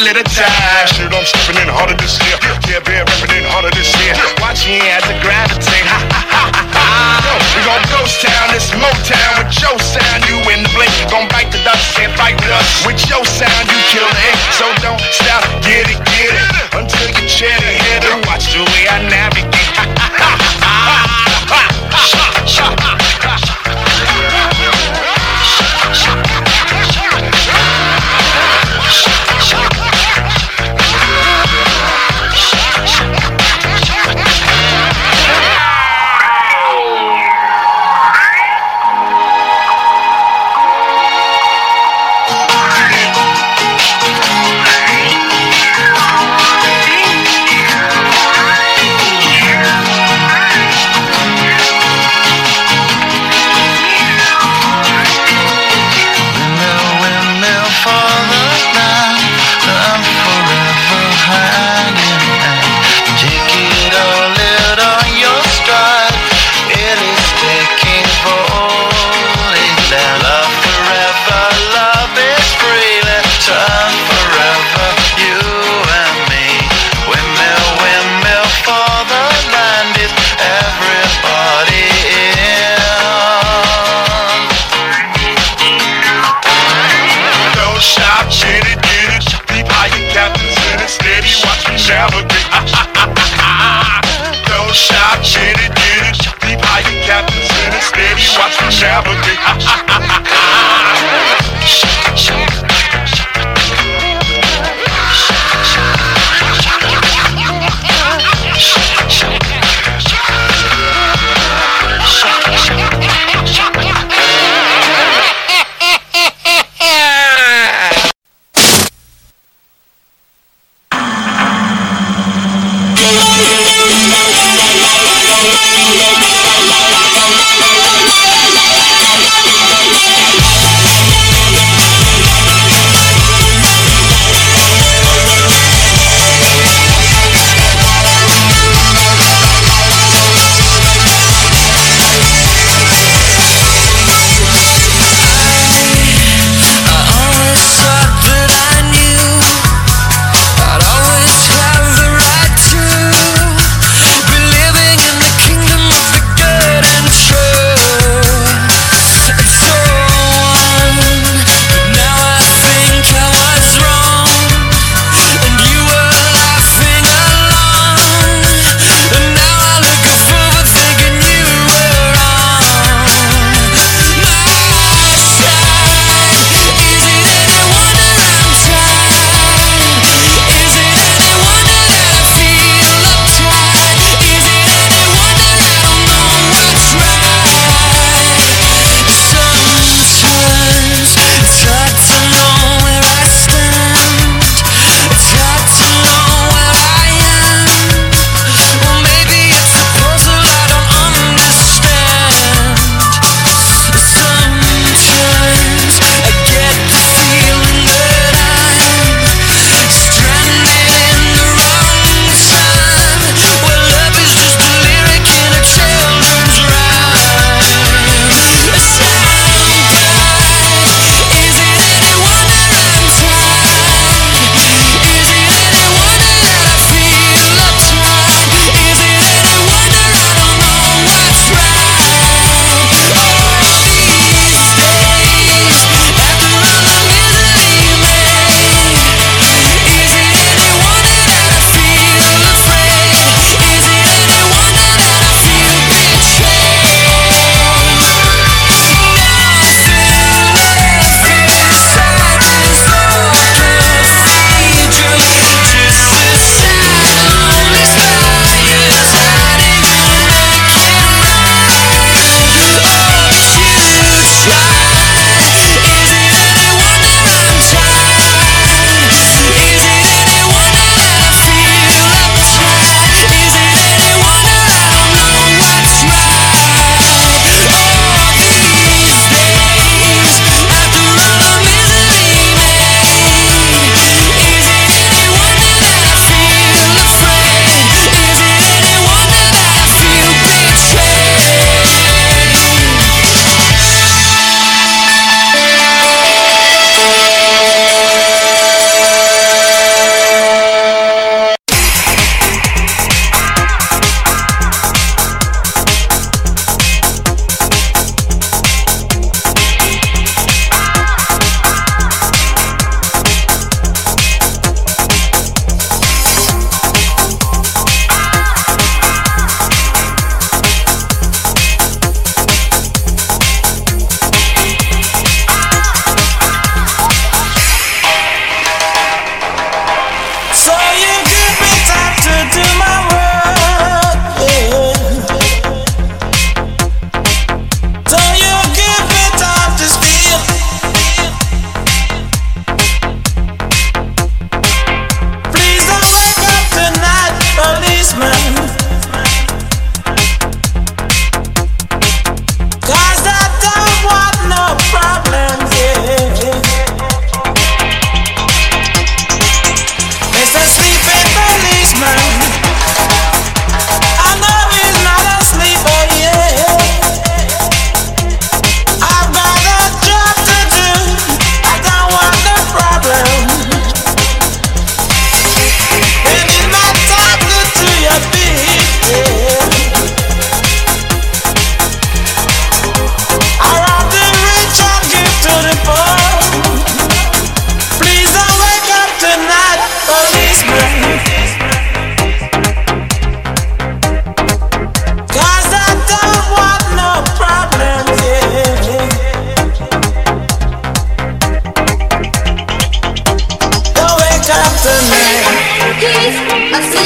little time. Shit, I'm stepping in harder this year. Yeah, been rapping in harder this year. Watch me as I gravitate. Ha ha ha ha ha. We gon' ghost town, this Motown with your sound. You in the blink, gon' bite the dust, can't fight with us. With your sound, you kill it. So don't stop, get it, get it. Until you chin it, hit it. Watch the way I navigate. Ha ha ha ha ha. Ha ha ha. Watch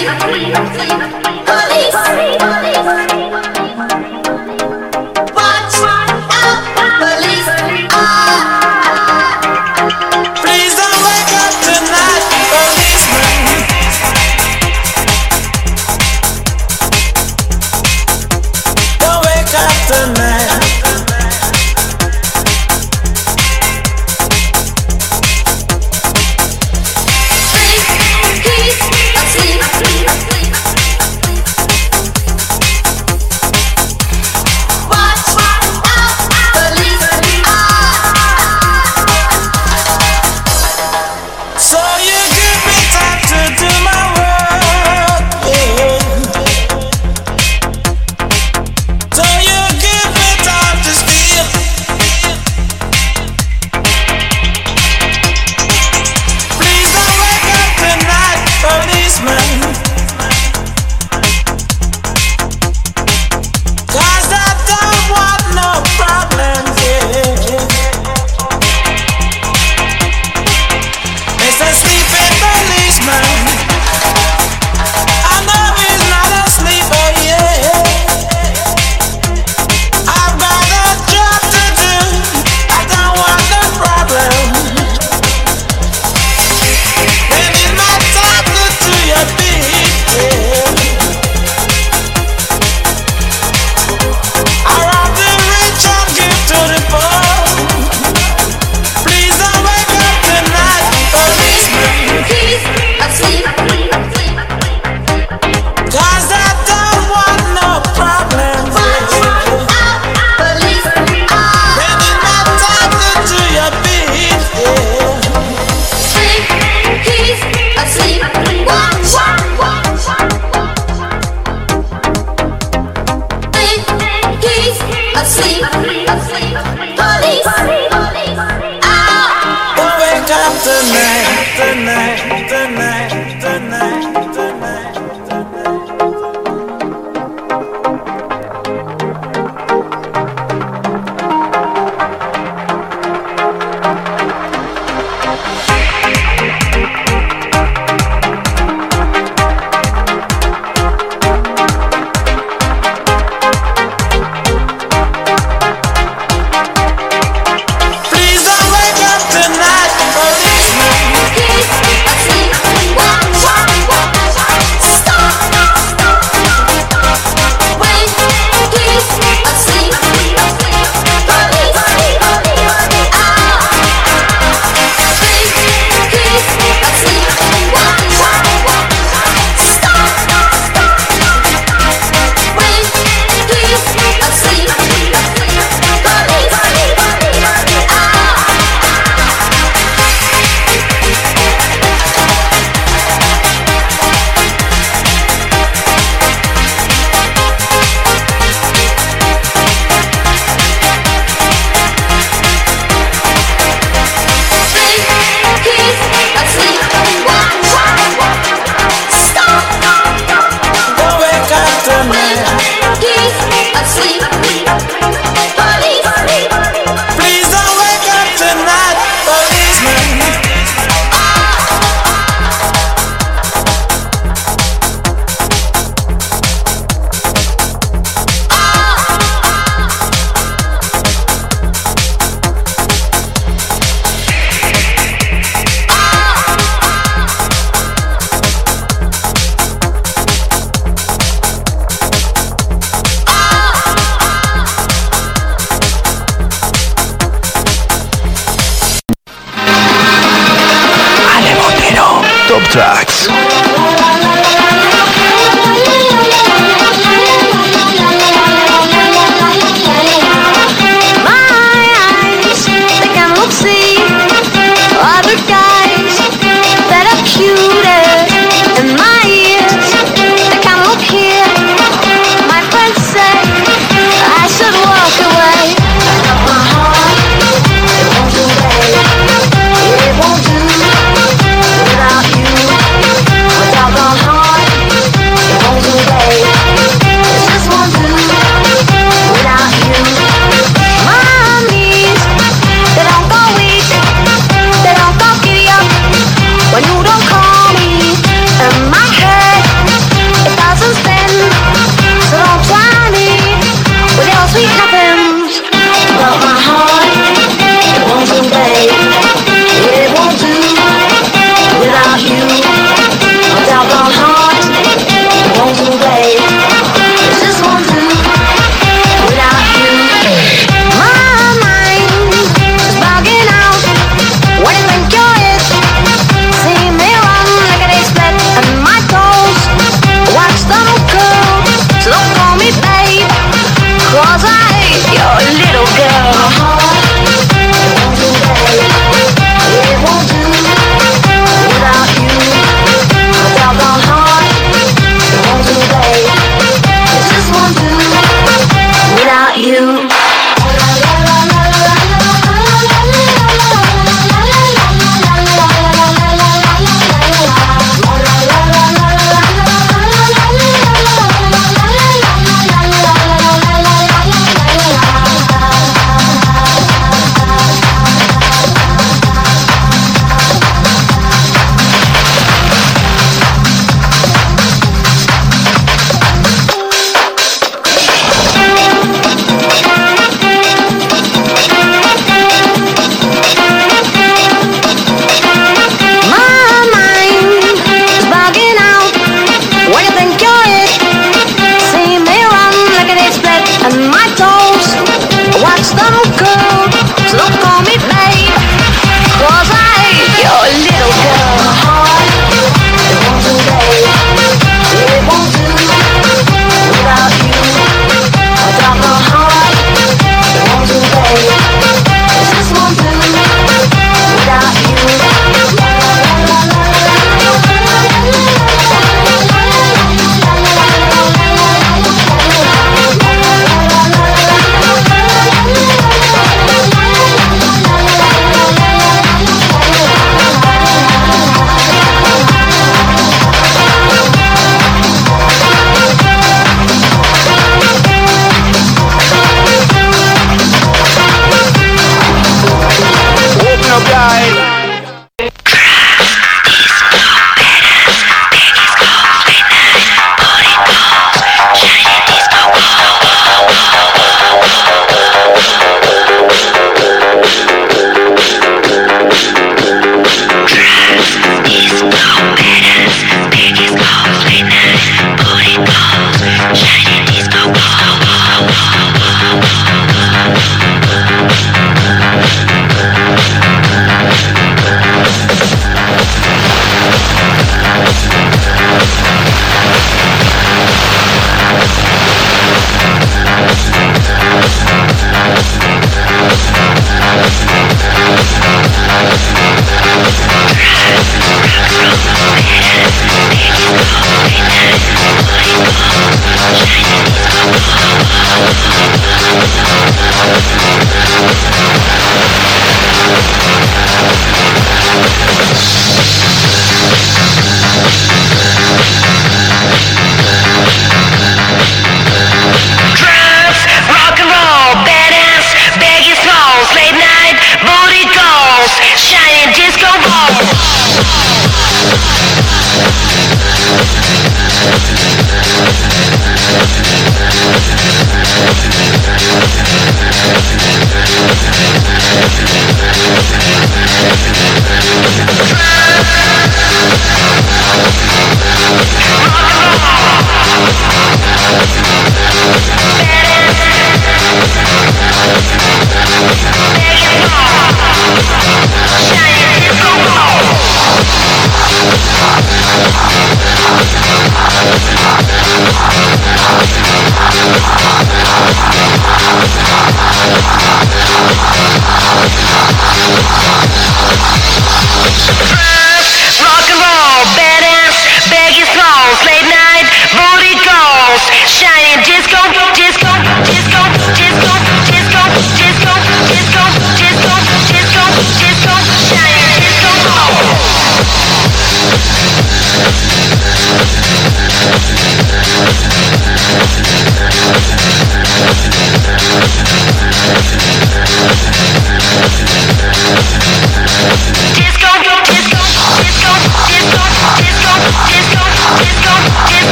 sleep, sleep, sleep.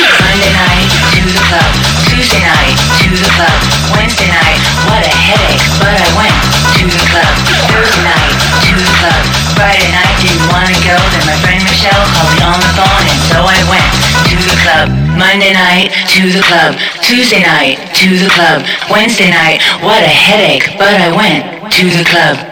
Monday night to the club, Tuesday night to the club, Wednesday night, what a headache, but I went to the club. Thursday night to the club, Friday night didn't wanna go, then my friend Michelle called me on the phone and so I went to the club. Monday night to the club, Tuesday night to the club, Wednesday night, what a headache, but I went to the club.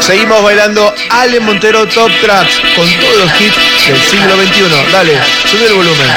Seguimos bailando Ale Montero Top Tracks con todos los hits del siglo XXI. Dale, sube el volumen.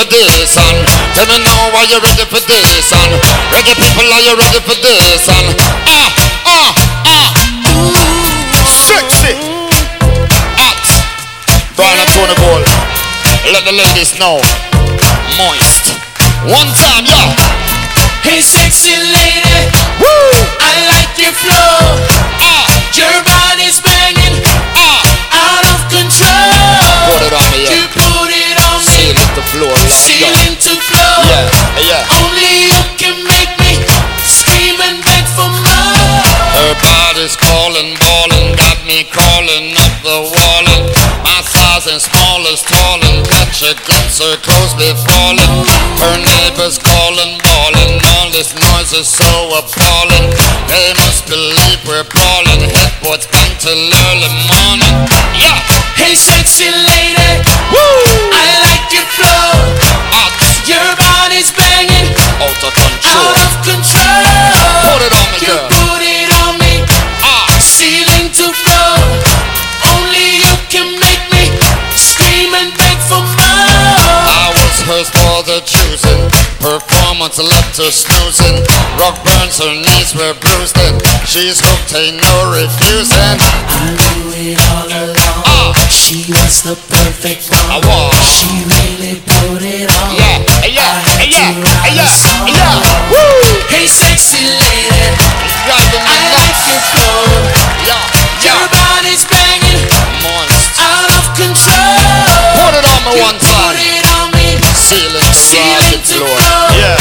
For this? And tell me now, are you ready for this? And reggae people, are you ready for this? And ah, ah, ah. Sexy. Hot. Brian and Tony Gold. Let the ladies know. Moist. One time, yeah. Hey, sexy lady, Woo! I like your flow. Ceiling to floor. Yeah, yeah. Only you can make me scream and beg for more. Her body's calling, balling, got me crawling up the wall. And my size and small is tall and catch a glimpse, her clothes be falling. Her neighbors calling, bawling, all this noise is so appalling. They must believe we're brawling, headboards bang till early morning. Yeah, Hey, sexy lady, out of out control. of control. Put it on me, You girl. put it on me, Ah, ceiling to floor. Only you can make me scream and beg for more. I was hers for the choosing. Left her snoozing. Rock burns, her knees were bruised. And she's hooked, ain't no refusing. I knew it all along. Ah. She was the perfect I one. was. She really put it on. Yeah, yeah, yeah, to write a yeah, song. yeah. Woo! Hey, sexy lady, I like your flow. Yeah, Your body's banging, out of control. Put it on me You one put time. it on me, Ceiling to ceiling to floor. floor. Yeah,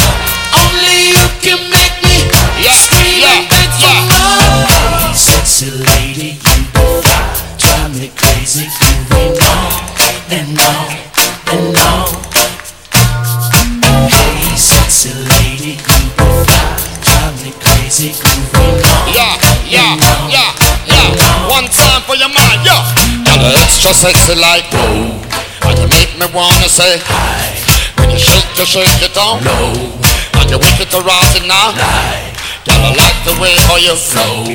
sexy like whoa. And you make me wanna say hi. When you shake, you shake it down low. And you wicked to rosin now. Girl, I like the way how you flow.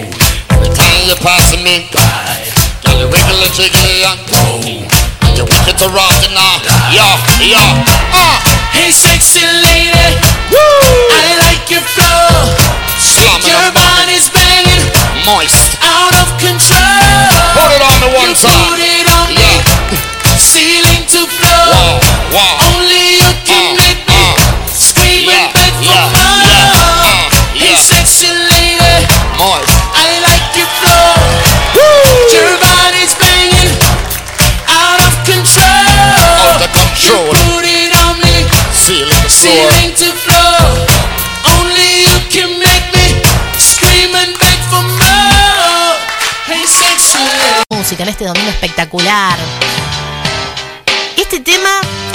Every time you're passing me by. Girl, you wiggle and jiggle and go. And you wicked to rosin now. Yeah, yeah, ah. Hey, sexy lady, Woo! I like your flow. Slamming Your on body's banging, Moist. out of control. Put it on the one put Only you can Uh, make me uh. scream and beg for more. yeah, uh, Hey, sexy lady, I like your flow. Your body's banging, out of control. You put it on me, Ceiling to floor. ceiling to floor. Only you can make me scream and beg for more. Hey, sexy lady. música en este domingo espectacular.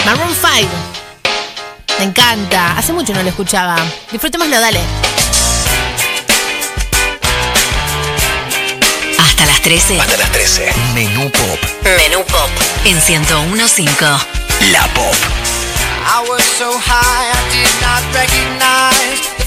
Maroon 5. Me encanta. Hace mucho no lo escuchaba. Disfrutémoslo, dale. Hasta las 13. Hasta las 13. Menú Pop. Menú Pop en 1015. La Pop. I was so high I did not recognize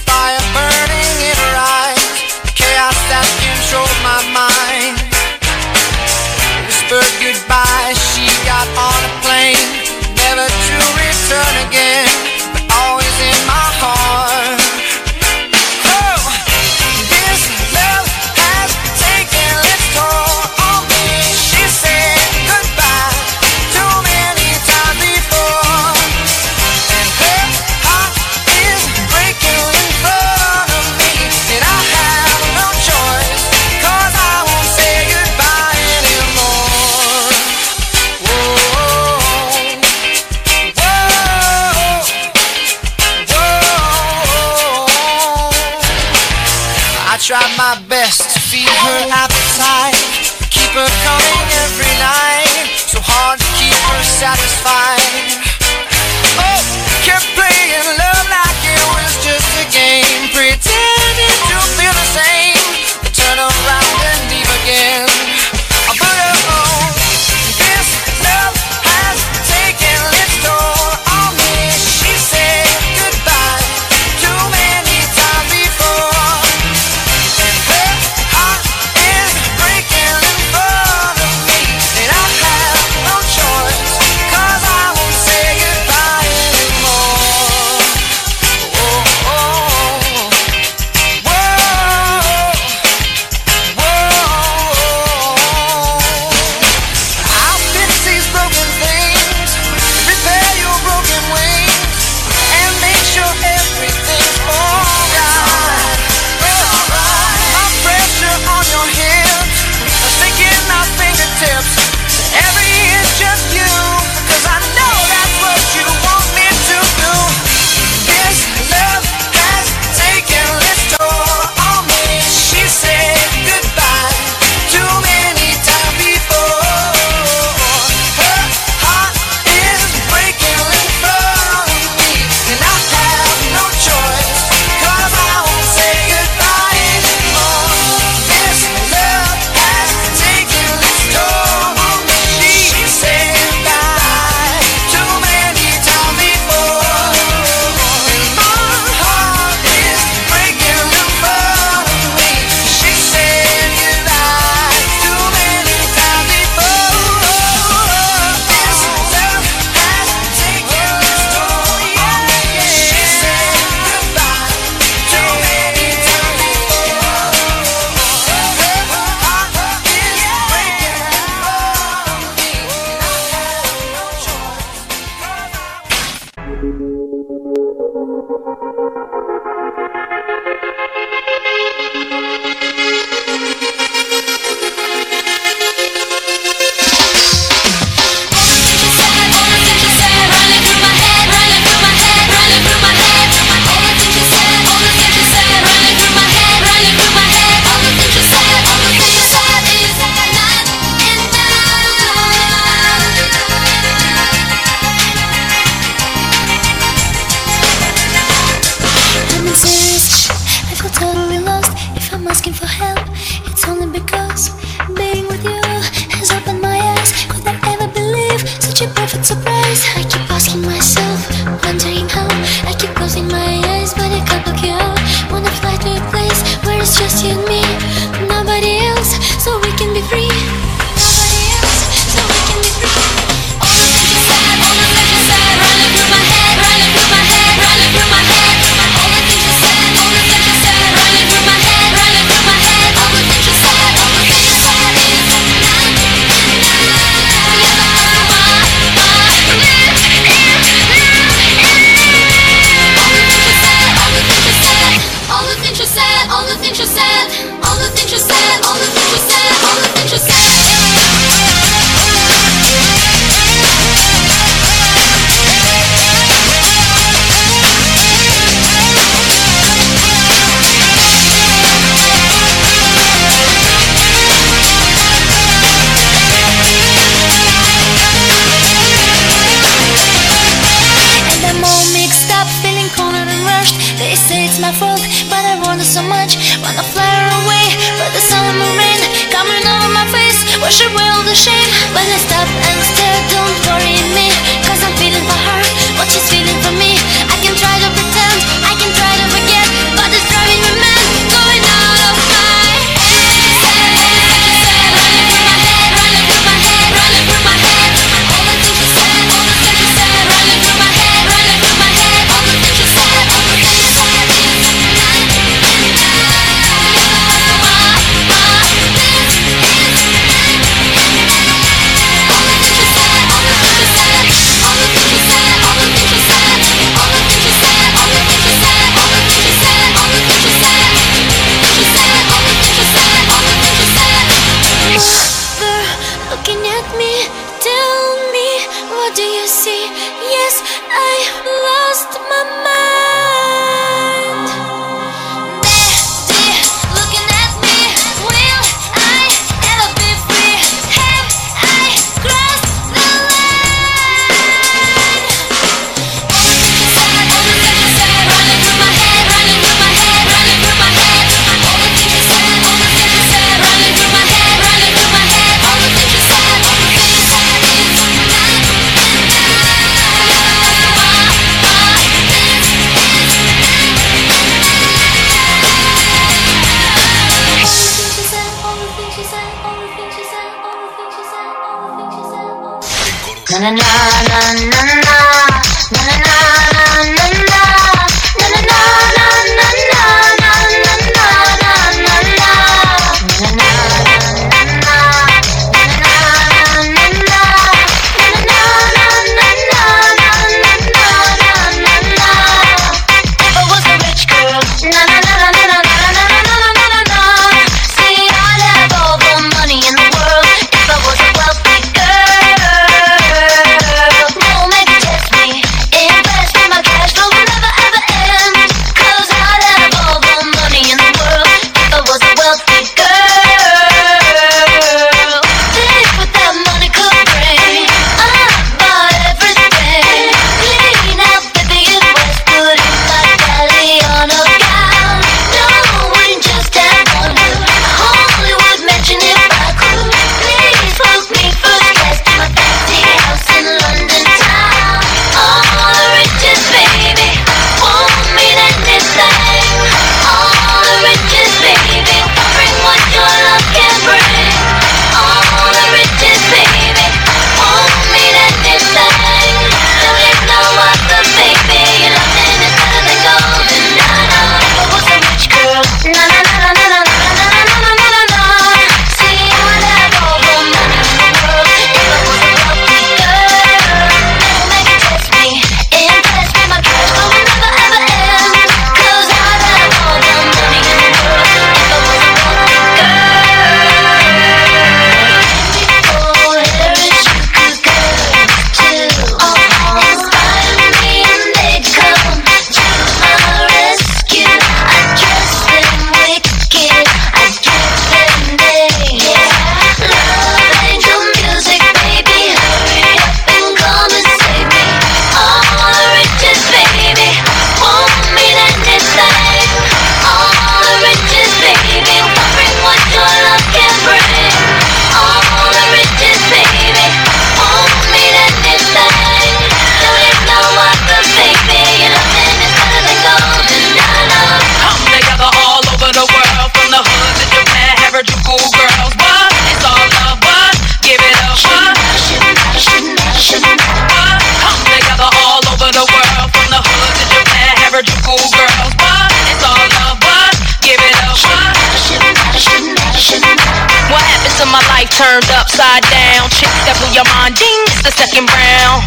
upside down. Chicks that blew your mind, ding, it's the second round.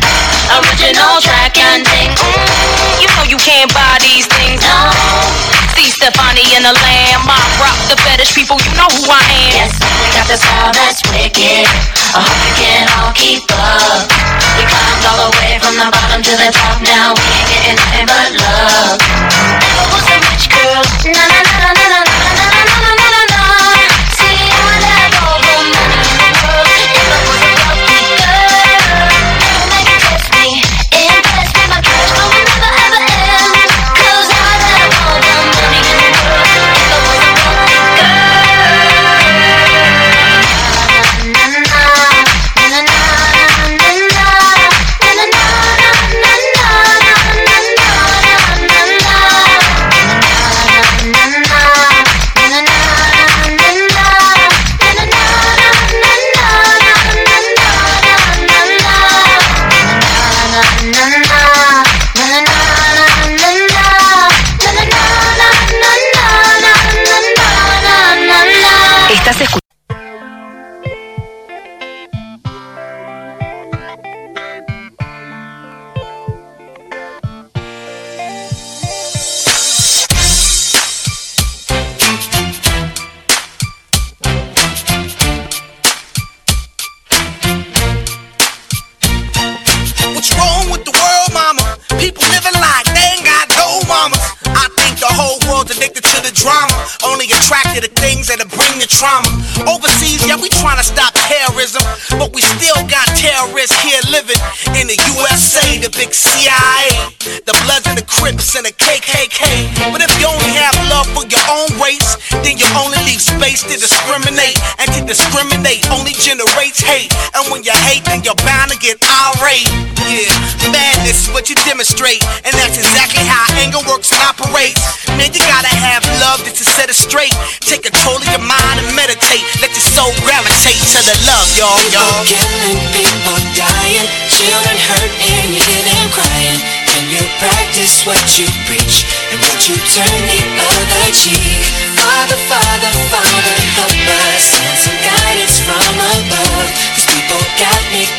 Original track and. Mm, you know you can't buy these things. No. See Stefani and the Lamb. I rock the fetish people, you know who I am. Yes, we got the style that's wicked. I hope you can all keep up. We climbed all the way from the bottom to the top. Now we ain't getting nothing but love.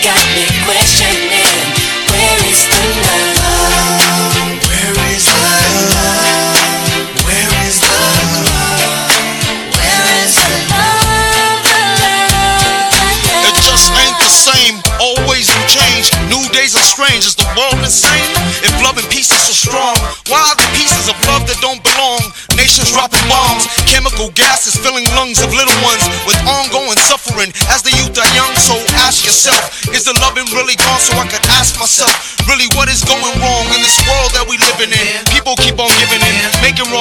Got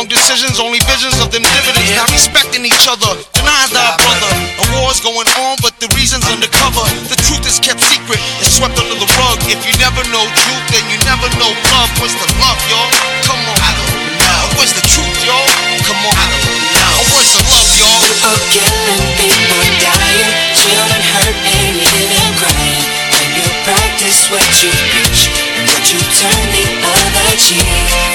wrong decisions, only visions of them dividends. Not respecting each other, denying thy brother. A war's going on, but the reason's undercover. The truth is kept secret, it's swept under the rug. If you never know truth, then you never know love. Where's the love, y'all? Come on. I don't know. Where's the truth, y'all? Come on. I don't know. Where's the love, y'all? People killing, people dying, children hurt and you crying. When you practice what you preach, and would you turn the other cheek?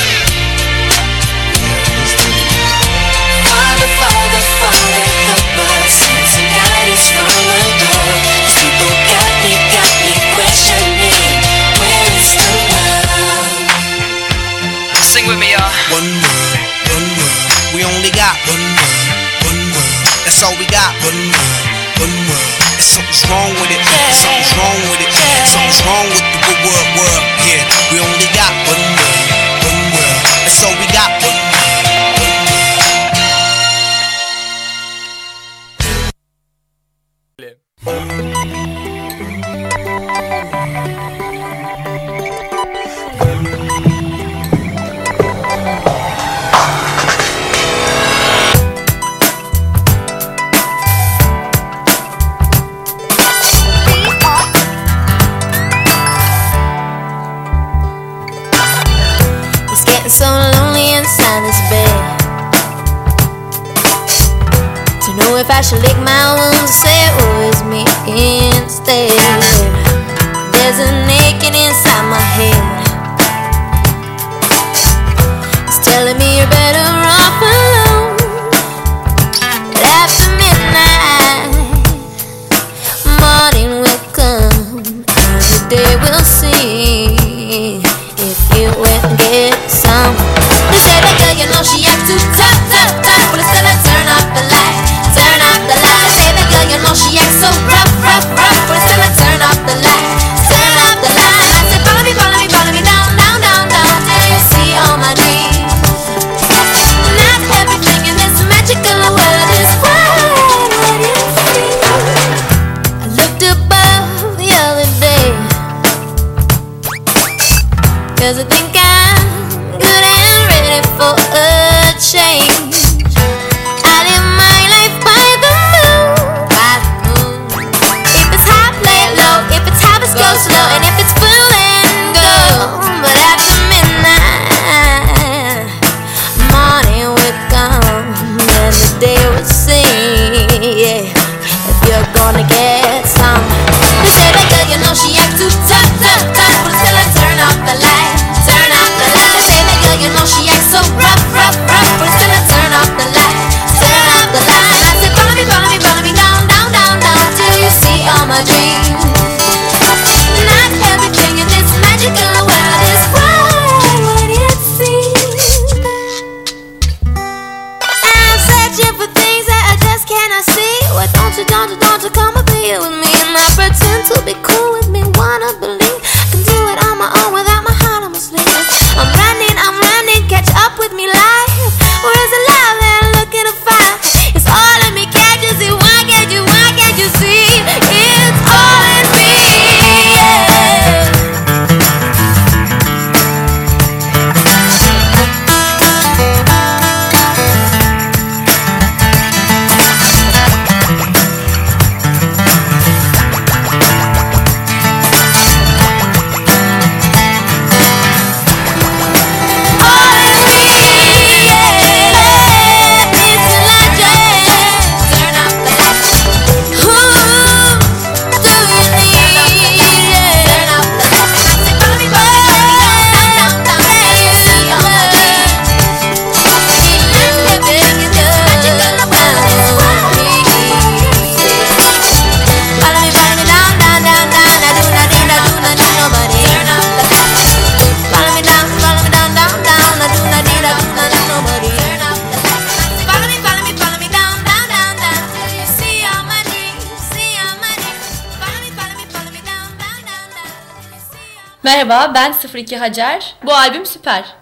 Sing with me, y'all. One world, one world We only got one world, one world That's all we got. One world, one world wrong with it. Wrong with it. Wrong with the world, world Yeah, we only got one world, one world That's all we got, one Merhaba ben 02 Hacer. Bu albüm süper.